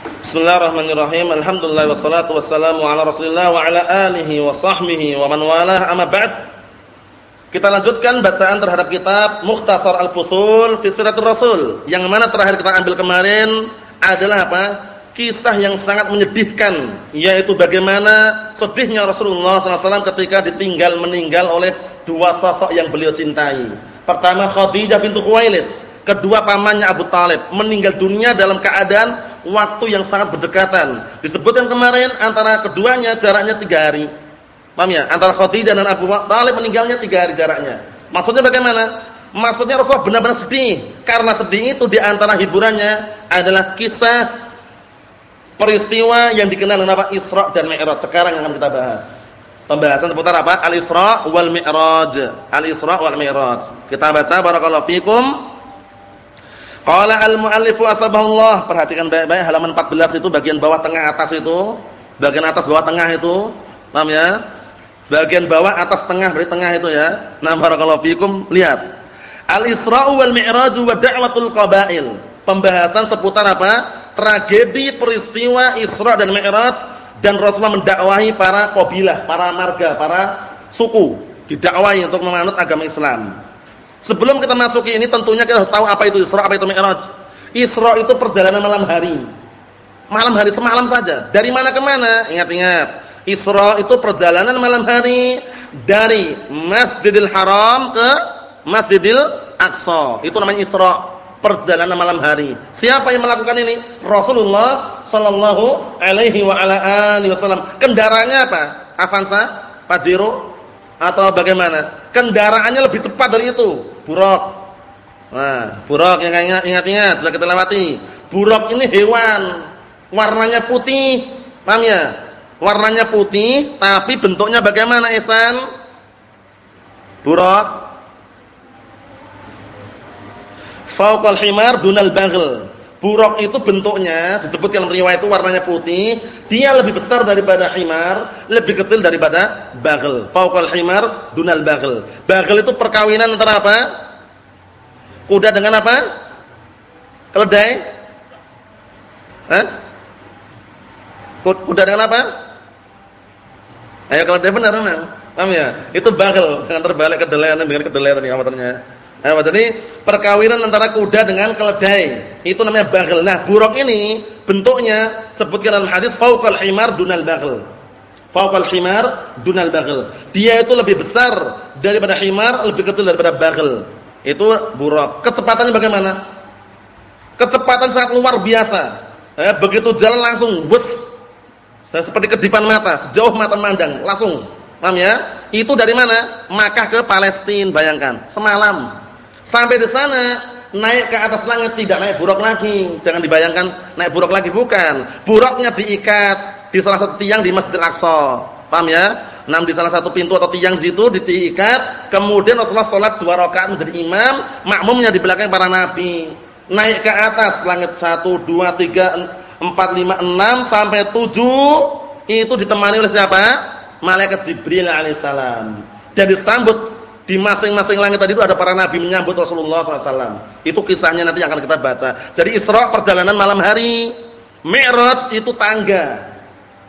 Bismillahirrahmanirrahim. Alhamdulillah wassalatu wassalamu ala Rasulillah wa ala alihi wa sahbihi wa man walah. Amma ba'd. Kita lanjutkan bacaan terhadap kitab Mukhtasar Al-Fusul fi Siratul Rasul. Yang mana terakhir kita ambil kemarin adalah apa? Kisah yang sangat menyedihkan, yaitu bagaimana sedihnya Rasulullah SAW ketika ditinggal meninggal oleh dua sosok yang beliau cintai. Pertama Khadijah bintu Khuwailid, kedua pamannya Abu Talib meninggal dunia dalam keadaan waktu yang sangat berdekatan. Disebutkan kemarin antara keduanya jaraknya tiga hari. Paham ya? Antara Khadijah dan Abu Talib meninggalnya tiga hari jaraknya. Maksudnya bagaimana? Maksudnya Rasulullah benar-benar sedih. Karena sedih itu di antara hiburannya adalah kisah peristiwa yang dikenal dengan apa? Isra dan Mi'raj. Sekarang akan kita bahas. Pembahasan seputar apa? Al-Isra wal Mi'raj. Al-Isra wal Mi'raj. Kita baca barakallahu fikum Qala al-muallifu asbahullah. Perhatikan baik-baik halaman 14 itu bagian bawah tengah atas itu. Bagian atas bawah tengah itu. Paham ya? Bagian bawah atas tengah berarti tengah itu ya. Nah, barakallahu fikum. Lihat. Al-Isra'u wal Mi'raj wa da'watul qabail. Pembahasan seputar apa? Tragedi peristiwa Isra dan Mi'raj dan Rasulullah mendakwahi para kabilah, para marga, para suku didakwahi untuk memanut agama Islam. Sebelum kita masuki ini tentunya kita harus tahu apa itu Isra, apa itu Mi'raj. Isra itu perjalanan malam hari. Malam hari semalam saja. Dari mana ke mana? Ingat-ingat. Isra itu perjalanan malam hari dari Masjidil Haram ke Masjidil Aqsa. Itu namanya Isra, perjalanan malam hari. Siapa yang melakukan ini? Rasulullah sallallahu alaihi wa ala alihi wasallam. Kendaraannya apa? Avanza, Pajero atau bagaimana? Kendaraannya lebih tepat dari itu buruk. Nah, buruk yang ingat-ingat sudah kita lewati. Buruk ini hewan, warnanya putih, paham ya? Warnanya putih, tapi bentuknya bagaimana, Ihsan? Buruk. Fauqal himar dunal baghl. Buruk itu bentuknya disebut dalam riwayat itu warnanya putih, dia lebih besar daripada himar, lebih kecil daripada baghl. Fauqal himar dunal baghl. Baghl itu perkawinan antara apa? Kuda dengan apa? Keledai? Hah? Kuda dengan apa? Ayo keledai benar memang. Paham ya? Itu baghl, jangan terbalik kedelai dengan kedelai tadi amaternya. Nah, jadi perkawinan antara kuda dengan keledai. Itu namanya baghl. Nah, buruk ini bentuknya sebutkan dalam hadis fauqal himar dunal baghl. Fauqal himar dunal baghl. Dia itu lebih besar daripada himar, lebih kecil daripada baghl. Itu buruk. Kecepatannya bagaimana? Kecepatan sangat luar biasa. Eh, begitu jalan langsung bus. Seperti kedipan mata, sejauh mata mandang, langsung. Paham ya? Itu dari mana? Makkah ke Palestina, bayangkan. Semalam Sampai di sana naik ke atas langit tidak naik buruk lagi. Jangan dibayangkan naik buruk lagi bukan. Buruknya diikat di salah satu tiang di Masjidil Aqsa. Paham ya? Nam di salah satu pintu atau tiang situ diikat, kemudian Rasulullah salat dua rakaat menjadi imam, makmumnya di belakang para nabi. Naik ke atas langit 1 2 3 4 5 6 sampai 7 itu ditemani oleh siapa? Malaikat Jibril alaihissalam. Dan disambut di masing-masing langit tadi itu ada para nabi menyambut Rasulullah SAW. Itu kisahnya nanti akan kita baca. Jadi Isra perjalanan malam hari, Mi'raj itu tangga.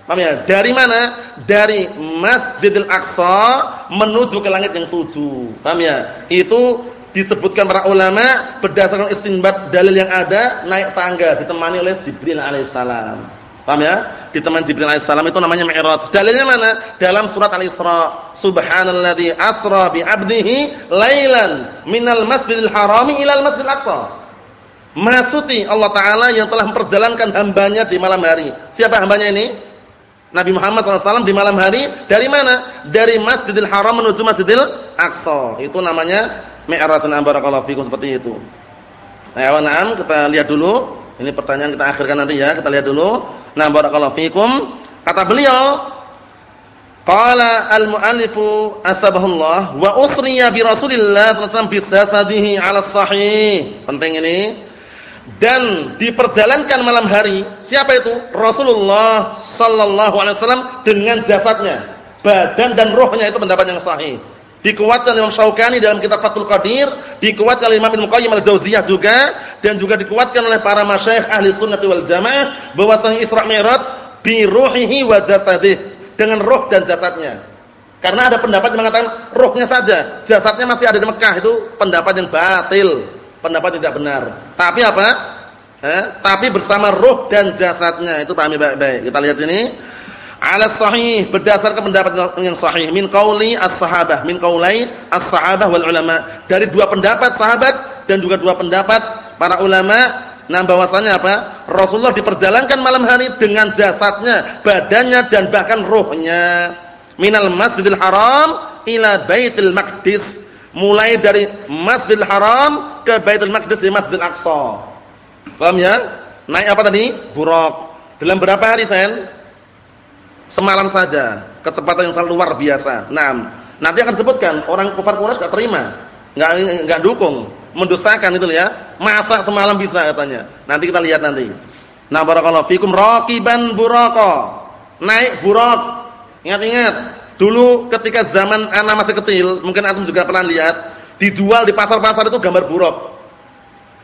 Paham ya? Dari mana? Dari Masjidil Aqsa menuju ke langit yang tujuh. Paham ya? Itu disebutkan para ulama berdasarkan istinbat dalil yang ada naik tangga ditemani oleh Jibril alaihissalam. Paham ya? Di teman Jibril alaihissalam itu namanya Mi'raj. Dalilnya mana? Dalam surat Al-Isra. Subhanalladzi asra bi 'abdihi lailan minal masjidil harami ilal masjidil aqsa. Maksudnya Allah taala yang telah memperjalankan hambanya di malam hari. Siapa hambanya ini? Nabi Muhammad SAW di malam hari dari mana? Dari Masjidil Haram menuju Masjidil Aqsa. Itu namanya Mi'rajun barakallahu fikum seperti itu. Nah, na'am kita lihat dulu. Ini pertanyaan kita akhirkan nanti ya. Kita lihat dulu. Nah, barakallahu fikum. Kata beliau, qala al-muallifu asbahullah wa usriya bi Rasulillah sallallahu alaihi wasallam 'ala sahih. Penting ini. Dan diperjalankan malam hari, siapa itu? Rasulullah sallallahu alaihi wasallam dengan jasadnya, badan dan rohnya itu pendapat yang sahih. dikuatkan Imam Syaukani dalam kitab Fathul Qadir, dikuatkan oleh Imam Ibnu Qayyim al-Jauziyah juga dan juga dikuatkan oleh para masyayikh ahli sunnah wal jamaah bahwasanya Isra Mi'raj bi ruhihi wa jasadih dengan roh dan jasadnya. Karena ada pendapat yang mengatakan rohnya saja, jasadnya masih ada di Mekah itu pendapat yang batil, pendapat tidak benar. Tapi apa? Eh, tapi bersama roh dan jasadnya. Itu pahami baik-baik. Kita lihat sini. Ala sahih berdasarkan pendapat yang sahih. Min qauli as-sahabah. Min qaulai as-sahabah wal ulama. Dari dua pendapat sahabat dan juga dua pendapat para ulama. Nah bahwasanya apa? Rasulullah diperjalankan malam hari dengan jasadnya badannya dan bahkan rohnya minal masjidil haram ila baitil maqdis. Mulai dari masjidil haram ke baitul maqdis di masjidil aqsa paham ya naik apa tadi buruk dalam berapa hari sen Semalam saja, kecepatan yang sangat luar biasa. Nah, nanti akan sebutkan orang kufar Quraisy enggak terima, enggak enggak dukung, mendustakan itu ya. Masa semalam bisa katanya. Nanti kita lihat nanti. Nah, barakallahu fikum raqiban buraka. Naik burak. Ingat-ingat, dulu ketika zaman anak masih kecil, mungkin antum juga pernah lihat, dijual di pasar-pasar itu gambar buruk.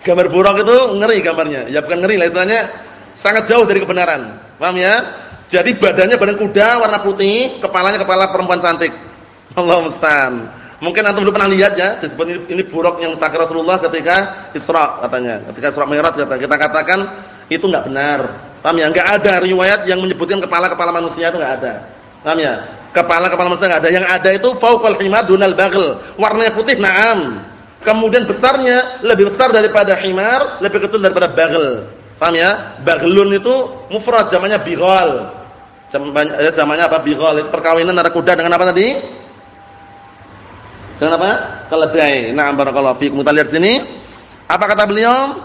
Gambar buruk itu ngeri gambarnya. Ya bukan ngeri lah istilahnya sangat jauh dari kebenaran. Paham ya? Jadi badannya badan kuda warna putih, kepalanya kepala perempuan cantik. Allah musta'an. Mungkin antum belum pernah lihat ya, disebut ini, ini buruk yang pakai Rasulullah ketika Isra katanya. Ketika Isra Mi'raj kata kita katakan itu enggak benar. Paham ya? Enggak ada riwayat yang menyebutkan kepala-kepala manusia itu enggak ada. Paham ya? Kepala-kepala manusia enggak ada. Yang ada itu fauqal himar dunal baghl. Warnanya putih, na'am. Kemudian besarnya lebih besar daripada himar, lebih kecil daripada baghl. Paham ya? Baghlun itu mufrad zamannya bighal. Zamannya zamannya apa? Bighal itu perkawinan antara kuda dengan apa tadi? Dengan apa? Keledai. Nah, barakallahu fiikum. Kita lihat sini. Apa kata beliau?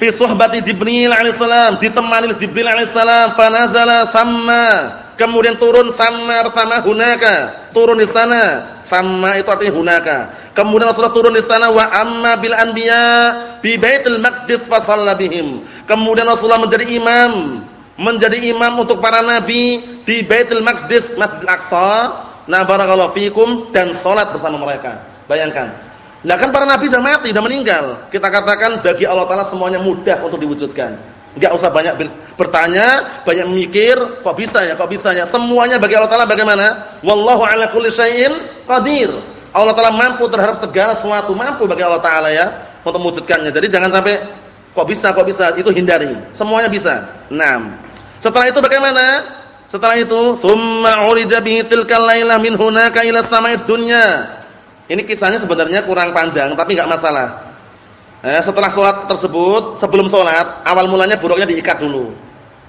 Fi suhbati Jibril alaihissalam, ditemani Jibril alaihissalam, fanazala sama. Kemudian turun sama bersama hunaka. Turun di sana. Sama itu artinya hunaka. Kemudian Rasulullah turun di sana wa amma bil anbiya bi Baitul Maqdis fa bihim. Kemudian Rasulullah menjadi imam, menjadi imam untuk para nabi di Baitul Maqdis, Masjidil Aqsa. Nah, barakallahu fikum dan salat bersama mereka. Bayangkan. Nah, kan para nabi sudah mati, sudah meninggal. Kita katakan bagi Allah taala semuanya mudah untuk diwujudkan. Enggak usah banyak bertanya, banyak mikir, kok bisa ya, kok bisa ya. Semuanya bagi Allah taala bagaimana? Wallahu ala kulli syai'in qadir. Allah Taala mampu terhadap segala sesuatu, mampu bagi Allah Taala ya untuk mewujudkannya. Jadi jangan sampai kok bisa, kok bisa, itu hindari. Semuanya bisa. Naam. Setelah itu bagaimana? Setelah itu, summa urida bihi tilkal lailah min hunaka ila sama'id dunya. Ini kisahnya sebenarnya kurang panjang, tapi enggak masalah. Eh, setelah sholat tersebut, sebelum sholat, awal mulanya buruknya diikat dulu.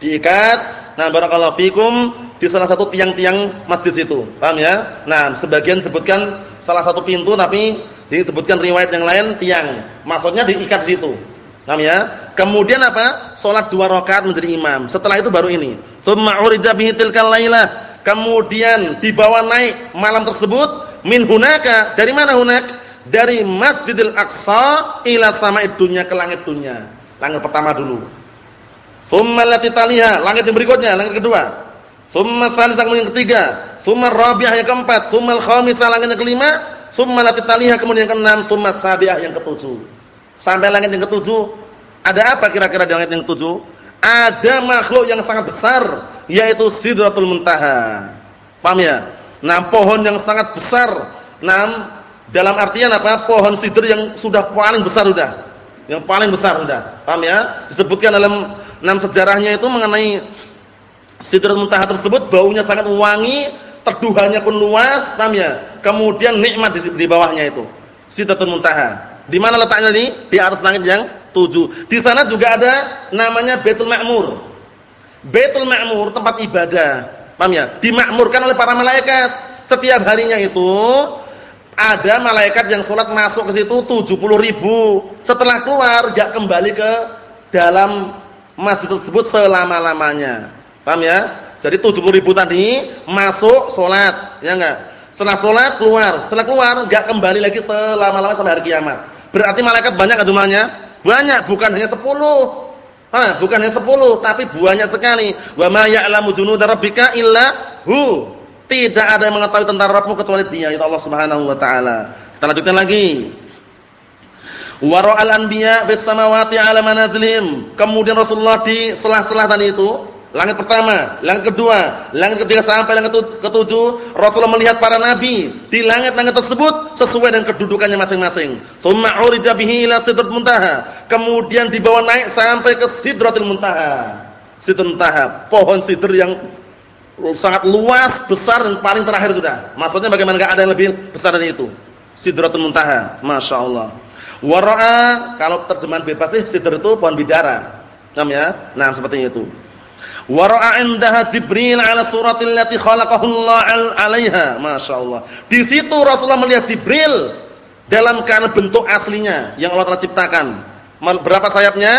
Diikat, nah barakallahu fikum di salah satu tiang-tiang masjid situ. Paham ya? Nah, sebagian sebutkan salah satu pintu tapi disebutkan riwayat yang lain tiang. Maksudnya diikat di situ. Paham ya? Kemudian apa? Salat dua rakaat menjadi imam. Setelah itu baru ini. Tsumma urida bihi lailah. Kemudian dibawa naik malam tersebut min hunaka. Dari mana hunak? Dari Masjidil Aqsa ila sama'id dunya ke langit dunia. Langit pertama dulu. Tsumma lati taliha, langit yang berikutnya, langit kedua. Tsumma tsalitsah kemudian ketiga. Summa rabi'ah yang keempat, summa al-khamisah langit yang kelima, summa latit kemudian yang keenam, summa sabi'ah yang ketujuh. Sampai langit yang ketujuh, ada apa kira-kira di langit yang ketujuh? Ada makhluk yang sangat besar, yaitu Sidratul Muntaha. Paham ya? Nah, pohon yang sangat besar. Nah, dalam artian apa? Pohon sidr yang sudah paling besar sudah. Yang paling besar sudah. Paham ya? Disebutkan dalam enam sejarahnya itu mengenai Sidratul Muntaha tersebut baunya sangat wangi terduhannya pun luas, paham ya? Kemudian nikmat di, di bawahnya itu. Sidratul Muntaha. Di mana letaknya ini? Di atas langit yang tujuh. Di sana juga ada namanya Baitul Ma'mur. Baitul Ma'mur tempat ibadah. Paham ya? Dimakmurkan oleh para malaikat. Setiap harinya itu ada malaikat yang sholat masuk ke situ 70 ribu. Setelah keluar, gak kembali ke dalam masjid tersebut selama-lamanya. Paham ya? Jadi 70 ribu tadi masuk sholat, ya enggak? Setelah sholat keluar, setelah keluar enggak kembali lagi selama-lamanya sampai hari kiamat. Berarti malaikat banyak jumlahnya? Banyak, bukan hanya 10. Hah, bukan hanya 10, tapi banyak sekali. Wa ma ya'lamu junuda rabbika illa hu. Tidak ada yang mengetahui tentang Rabbmu kecuali Dia, itu Allah Subhanahu wa taala. Kita lanjutkan lagi. Wara'al anbiya bis samawati 'ala manazilihim. Kemudian Rasulullah di selah-selah tadi itu, langit pertama, langit kedua, langit ketiga sampai langit ketujuh, Rasulullah melihat para nabi di langit-langit tersebut sesuai dengan kedudukannya masing-masing. Tsumma urida bihi ila sidratil muntaha. Kemudian dibawa naik sampai ke sidratil muntaha. Sidratil muntaha, pohon sidr yang sangat luas, besar dan paling terakhir sudah. Maksudnya bagaimana enggak ada yang lebih besar dari itu. Sidratul Muntaha, Masya Allah. Wara'a kalau terjemahan bebas sih sidr itu pohon bidara. Paham ya? Nah, seperti itu. Wara'a indaha Jibril ala suratil lati khalaqahu Allah 'alaiha. Masya Allah. Di situ Rasulullah melihat Jibril dalam keadaan bentuk aslinya yang Allah telah ciptakan. Berapa sayapnya?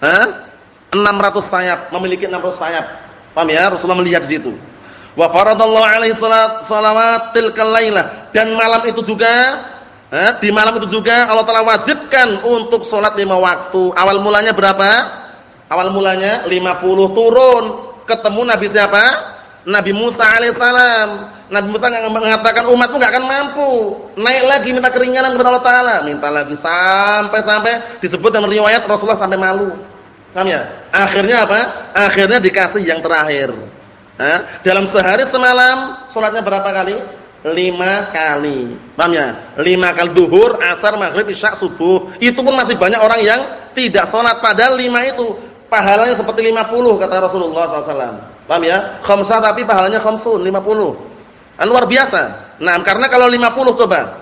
Hah? 600 sayap, memiliki 600 sayap. Paham ya? Rasulullah melihat di situ. Wa faradallahu alaihi salat salawatil kalailah dan malam itu juga eh, di malam itu juga Allah telah wajibkan untuk salat lima waktu. Awal mulanya berapa? Awal mulanya 50 turun ketemu Nabi siapa? Nabi Musa alaihissalam. Nabi Musa mengatakan umatku nggak akan mampu. Naik lagi minta keringanan kepada Allah Taala, minta lagi sampai sampai disebut dalam riwayat Rasulullah sampai malu. Paham ya? Akhirnya apa? Akhirnya dikasih yang terakhir. Hah? Dalam sehari semalam sholatnya berapa kali? Lima kali. Paham ya? Lima kali duhur, asar, maghrib, isya, subuh. Itu pun masih banyak orang yang tidak sholat. Padahal lima itu pahalanya seperti lima puluh kata Rasulullah SAW. Paham ya? Khamsah tapi pahalanya khamsun, lima puluh. Kan luar biasa. Nah, karena kalau lima puluh coba.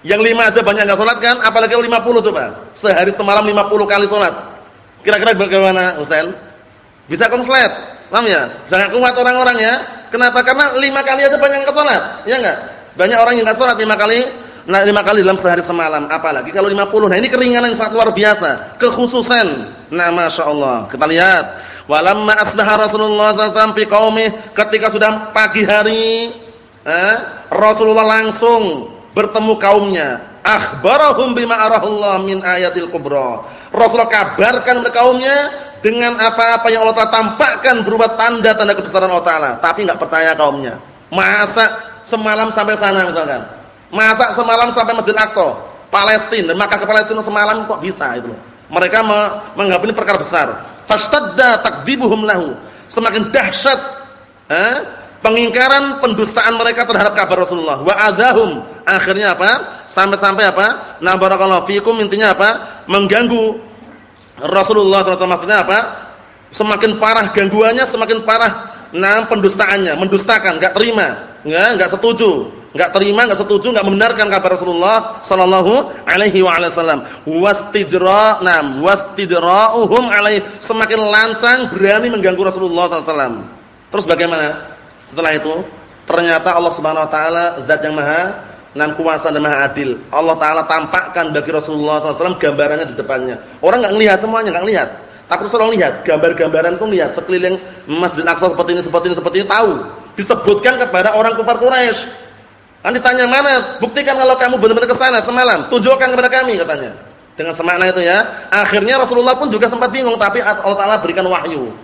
Yang lima aja banyak nggak sholat kan? Apalagi lima puluh coba. Sehari semalam lima puluh kali sholat. Kira-kira bagaimana Husain? Bisa konslet, paham ya? Jangan kuat orang-orang ya. Kenapa? Karena lima kali aja banyak yang sholat, ya enggak? Banyak orang yang enggak sholat lima kali, nah lima kali dalam sehari semalam. Apalagi kalau lima puluh. Nah ini keringanan yang luar biasa, kekhususan. Nah, masya Allah. Kita lihat. Walamma asbaha Rasulullah SAW fi ketika sudah pagi hari, eh, Rasulullah langsung bertemu kaumnya. Akhbarahum bima arahullah min ayatil kubra Rasulullah kabarkan kepada kaumnya dengan apa-apa yang Allah Taala tampakkan berupa tanda-tanda kebesaran Allah Taala, tapi enggak percaya kaumnya. Masa semalam sampai sana misalkan. Masa semalam sampai Masjid Aqsa, Palestina dan maka ke Palestina semalam kok bisa itu Mereka menganggap ini perkara besar. Fastadda takdzibuhum lahu. Semakin dahsyat eh, pengingkaran pendustaan mereka terhadap kabar Rasulullah. Wa adahum. Akhirnya apa? Sampai-sampai apa? Na barakallahu fikum intinya apa? Mengganggu Rasulullah SAW maksudnya apa? Semakin parah gangguannya, semakin parah nah pendustaannya, mendustakan, enggak terima, enggak enggak setuju, enggak terima, enggak setuju, enggak membenarkan kabar Rasulullah sallallahu alaihi wa wasallam. Wastijra, nam, wastidra'uhum alaihi semakin lancang berani mengganggu Rasulullah SAW. Terus bagaimana? Setelah itu, ternyata Allah Subhanahu wa taala zat yang maha Nam kuasa dan maha adil. Allah Taala tampakkan bagi Rasulullah SAW gambarannya di depannya. Orang nggak ngelihat semuanya, nggak ngelihat. Tapi Rasulullah lihat gambar-gambaran pun lihat sekeliling Masjid Aqsa seperti ini, seperti ini, seperti ini tahu. Disebutkan kepada orang kafir Quraisy. Kan ditanya mana? Buktikan kalau kamu benar-benar ke sana semalam. Tunjukkan kepada kami katanya. Dengan semakna itu ya. Akhirnya Rasulullah pun juga sempat bingung, tapi Allah Taala berikan wahyu.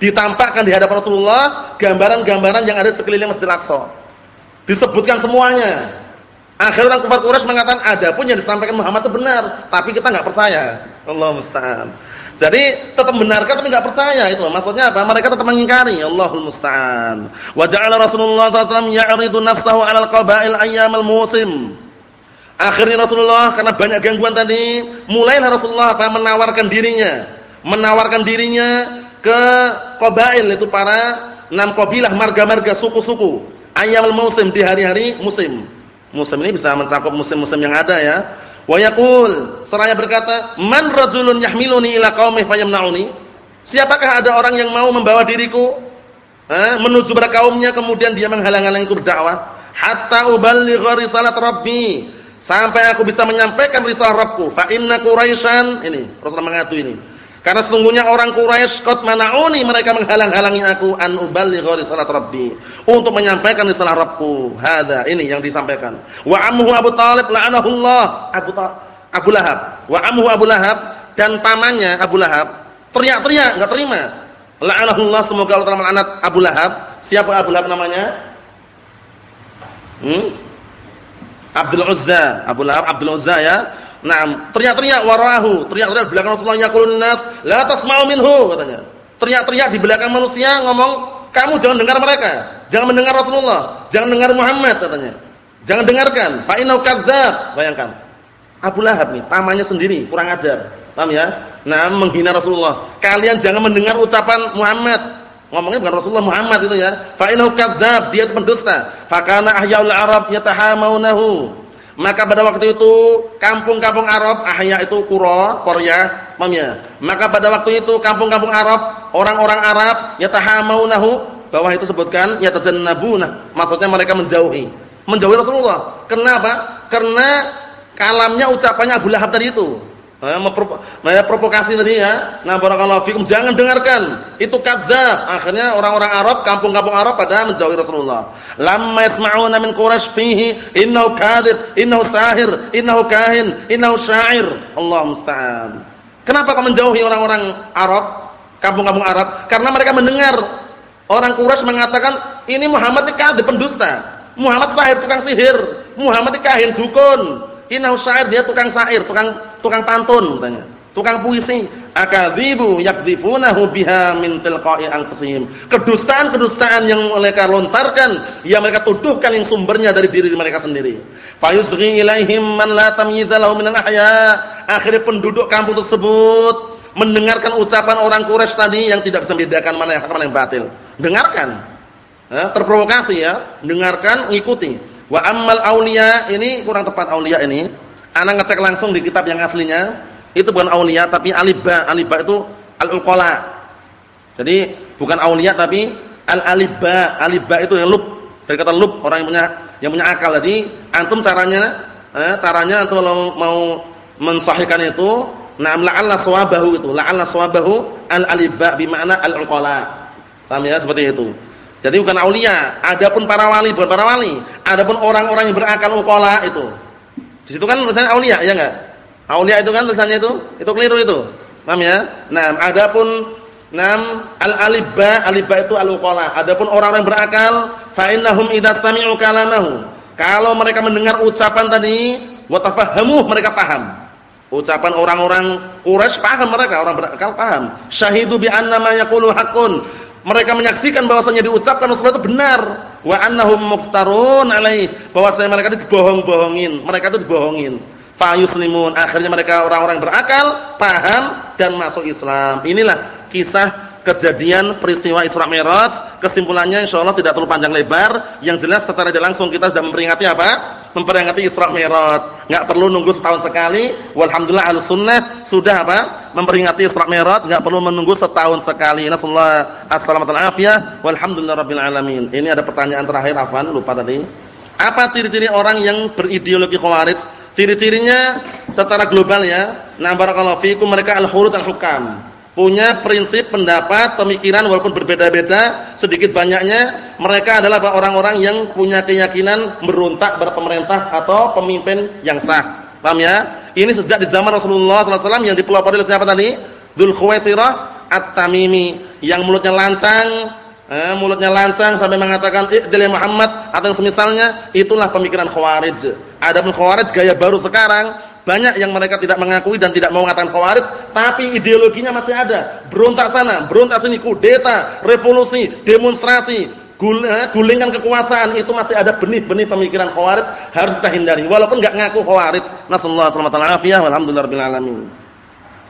Ditampakkan di hadapan Rasulullah gambaran-gambaran yang ada sekeliling Masjid Aqsa. Disebutkan semuanya Akhirnya orang kafir Quraisy mengatakan ada pun yang disampaikan Muhammad itu benar, tapi kita enggak percaya. Allah musta'an. Jadi tetap benarkan tapi enggak percaya itu. Maksudnya apa? Mereka tetap mengingkari. Allahul musta'an. Wa ja'ala Rasulullah SAW ya'ridu nafsahu 'alal qabail ayyamal musim. Akhirnya Rasulullah karena banyak gangguan tadi, mulailah Rasulullah apa? menawarkan dirinya, menawarkan dirinya ke qabail itu para enam kabilah marga-marga suku-suku. Ayyamal musim di hari-hari musim. Musim ini bisa mencakup musim-musim yang ada ya. Wa yaqul, seraya berkata, "Man rajulun yahmiluni ila qaumi fayamna'uni?" Siapakah ada orang yang mau membawa diriku eh, menuju pada kaumnya kemudian dia menghalang-halangiku berdakwah hatta uballigha risalat rabbi sampai aku bisa menyampaikan risalah Rabbku. Fa inna Quraisyan ini Rasulullah mengatu ini karena sesungguhnya orang Quraisy qad mana'uni mereka menghalang-halangi aku an uballigha risalat rabbi untuk menyampaikan risalah Rabbku. Hada ini yang disampaikan. Wa amhu Abu Talib la'anahullah Abu Ta Abu Lahab. Wa amhu Abu Lahab dan pamannya Abu Lahab teriak-teriak enggak terima. La'anahullah semoga Allah Taala melaknat Abu Lahab Siapa Abu Lahab namanya? Hmm? Abdul Uzza, Abu Lahab Abdul Uzza ya. Nah, teriak-teriak warahu, teriak-teriak di belakang Rasulullah yaqulun nas, la minhu katanya. Teriak-teriak di belakang manusia ngomong, "Kamu jangan dengar mereka, jangan mendengar Rasulullah, jangan dengar Muhammad," katanya. Jangan dengarkan, fa innahu kadzdzab. Bayangkan. Abu Lahab nih, pamannya sendiri kurang ajar. Paham ya? Nah, menghina Rasulullah. Kalian jangan mendengar ucapan Muhammad. Ngomongnya bukan Rasulullah Muhammad itu ya. Fa innahu dia itu pendusta. Fa kana ahyaul arab yatahamaunahu. Maka pada waktu itu kampung-kampung Arab, ahya itu kura, Korea, paham? Maka pada waktu itu kampung-kampung Arab, orang-orang Arab yatahamaunahu, bawah itu sebutkan yatajannabuna, maksudnya mereka menjauhi. Menjauhi Rasulullah. Kenapa? Karena kalamnya ucapannya Abu Lahab tadi itu. Nah, provokasi tadi ya. Nah, barakallahu fikum jangan dengarkan. Itu kadzdzab. Akhirnya orang-orang Arab, kampung-kampung Arab pada menjauhi Rasulullah. Lamma yasma'una min Quraisy fihi innahu kadzib, innahu sahir, innahu kahin, innahu syair. Allah musta'an. Kenapa kau menjauhi orang-orang Arab, kampung-kampung Arab? Karena mereka mendengar orang Quraisy mengatakan ini Muhammad ini kadzib pendusta. Muhammad sahir tukang sihir, Muhammad ini kahin dukun. Innahu syair dia tukang syair, tukang tukang pantun katanya. Tukang puisi, akadzibu yakdzifunahu biha min tilqa'i anfusihim. Kedustaan-kedustaan yang mereka lontarkan, yang mereka tuduhkan yang sumbernya dari diri mereka sendiri. Fayusghi ilaihim man la tamyiza lahu ahya. Akhirnya penduduk kampung tersebut mendengarkan ucapan orang Quraisy tadi yang tidak bisa membedakan mana yang hak mana yang batil. Dengarkan. Terprovokasi ya, dengarkan, ikuti. Wa ammal aulia ini kurang tepat aulia ini. Anak ngecek langsung di kitab yang aslinya. Itu bukan aulia tapi alibba. Alibba itu al-uqala. Jadi bukan aulia tapi al-alibba. Alibba itu yang lub. Dari kata lub orang yang punya yang punya akal. Jadi antum caranya eh, caranya antum kalau mau mensahihkan itu na'am la'alla sawabahu itu. La'alla sawabahu al-alibba bima'na al-uqala. Paham ya seperti itu. Jadi bukan aulia, adapun para wali bukan para wali, adapun orang-orang yang berakal uqala itu. Di situ kan tulisannya aulia, ya enggak? Aulia itu kan tulisannya itu, itu keliru itu. Paham ya? Nah, adapun nam al-alibba, alibba itu al-uqala. Adapun orang-orang berakal, fa innahum idza sami'u kalamahu. Kalau mereka mendengar ucapan tadi, wa tafahhamu, mereka paham. Ucapan orang-orang Quraisy paham mereka, orang berakal paham. Syahidu bi anna ma yaqulu haqqun mereka menyaksikan bahwasanya diucapkan Rasulullah itu benar wa annahum muftarun alaih bahwasanya mereka itu dibohong-bohongin mereka itu dibohongin fa yuslimun. Akhirnya mereka orang-orang berakal paham dan masuk Islam. Inilah kisah kejadian peristiwa Isra Mi'raj. Kesimpulannya insyaallah tidak terlalu panjang lebar. Yang jelas secara langsung kita sudah memperingati apa? Memperingati Isra Mi'raj. Enggak perlu nunggu setahun sekali. Walhamdulillah al-sunnah sudah apa? Memperingati Isra Mi'raj. Enggak perlu menunggu setahun sekali. Nasallahu assalamualaikum afiyah. Walhamdulillah rabbil alamin. Ini ada pertanyaan terakhir Afwan. Lupa tadi. Apa ciri-ciri orang yang berideologi khawarij ciri-cirinya secara global ya nah barakallahu fikum mereka al-hurut al-hukam punya prinsip, pendapat, pemikiran walaupun berbeda-beda, sedikit banyaknya mereka adalah orang-orang yang punya keyakinan berontak pada pemerintah atau pemimpin yang sah. Paham ya? Ini sejak di zaman Rasulullah SAW yang dipelopori oleh siapa tadi? Dzul Khuwaisirah At-Tamimi yang mulutnya lancang, eh, mulutnya lancang sampai mengatakan iqdil Muhammad atau yang semisalnya, itulah pemikiran Khawarij. Adapun Khawarij gaya baru sekarang banyak yang mereka tidak mengakui dan tidak mau mengatakan khawarij, tapi ideologinya masih ada. Berontak sana, berontak sini, kudeta, revolusi, demonstrasi, eh, gulingan kekuasaan itu masih ada benih-benih pemikiran khawarij harus kita hindari. Walaupun enggak ngaku khawarij. Nasallahu alaihi wasallam. Alhamdulillah rabbil alamin.